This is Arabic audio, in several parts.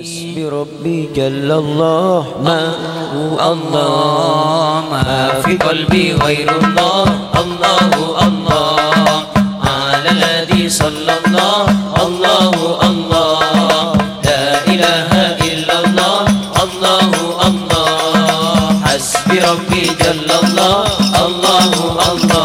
حسبي ربي جل الله ما هو الله ما في قلبي غير الله الله الله على الذي صلى الله الله الله لا إله إلا الله الله الله حسبي ربي جل الله الله الله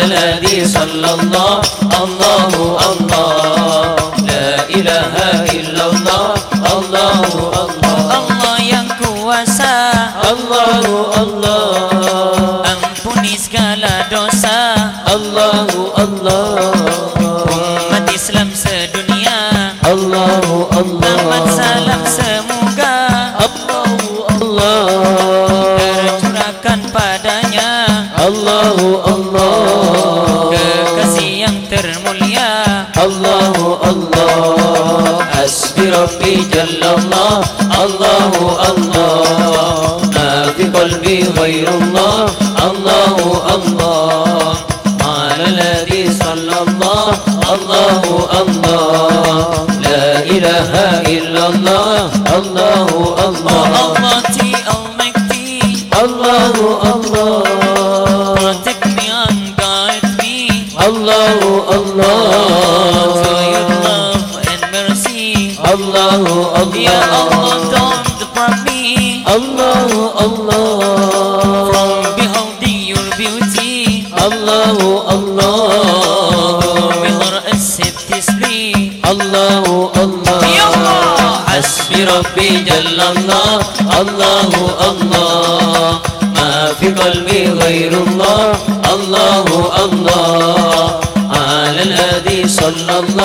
على الذي صلى الله الله الله لا إله إلا الله الله الله. Allah yang kuasa. الله الله. Ampuni segala dosa. الله الله. Umat Islam sedunia. الله Amat الله. salam semoga. الله الله. Tercurahkan padanya. الله الله. جل الله. الله الله. ما في قلبي غير الله. الله الله. على الذي صلى الله. الله الله. لا إله إلا الله. الله الله. Almighty Almighty الله الله. Protect me and guide me الله الله. الله Allah الله don't me. الله الله From beholding your beauty. الله الله الله الله يا الله. حسبي ربي جل الله. الله الله ما في قلبي غير الله. الله الله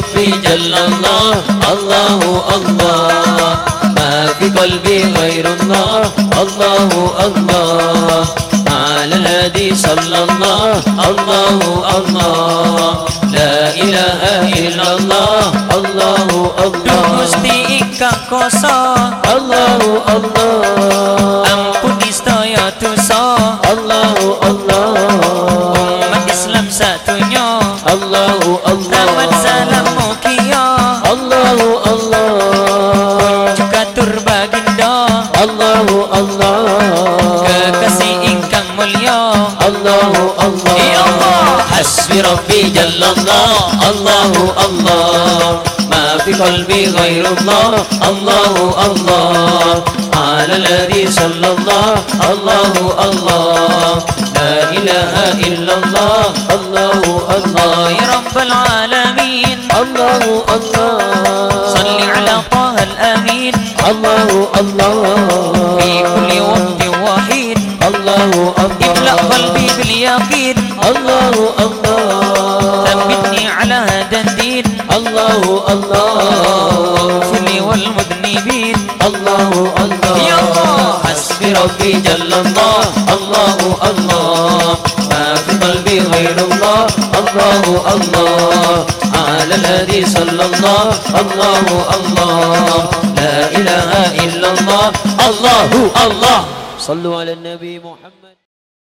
ربي جل الله. الله الله. ما في قلبي غير الله. الله الله. على الذي صلى الله. الله الله. لا إله إلا الله. الله الله. Gusti ikang koso الله الله. الله Juga tur baginda الله الله Kekasih ingkang mulia الله الله يا الله. حسبي ربي جل الله الله الله ما في قلبي غير الله الله الله على الذي صلى الله الله الله لا إله إلا الله الله الله. في كل وقت وحين الله املأ الله قلبي باليقين. الله الله. ثبتني على هذا الدين. الله الله. واغفر لي والمذنبين. الله الله. يا الله. حسبي ربي جل الله. الله الله. ما في قلبي غير الله. الله الله. الذي صلى الله الله الله. لا إله إلا الله. الله الله. صلوا على النبي محمد.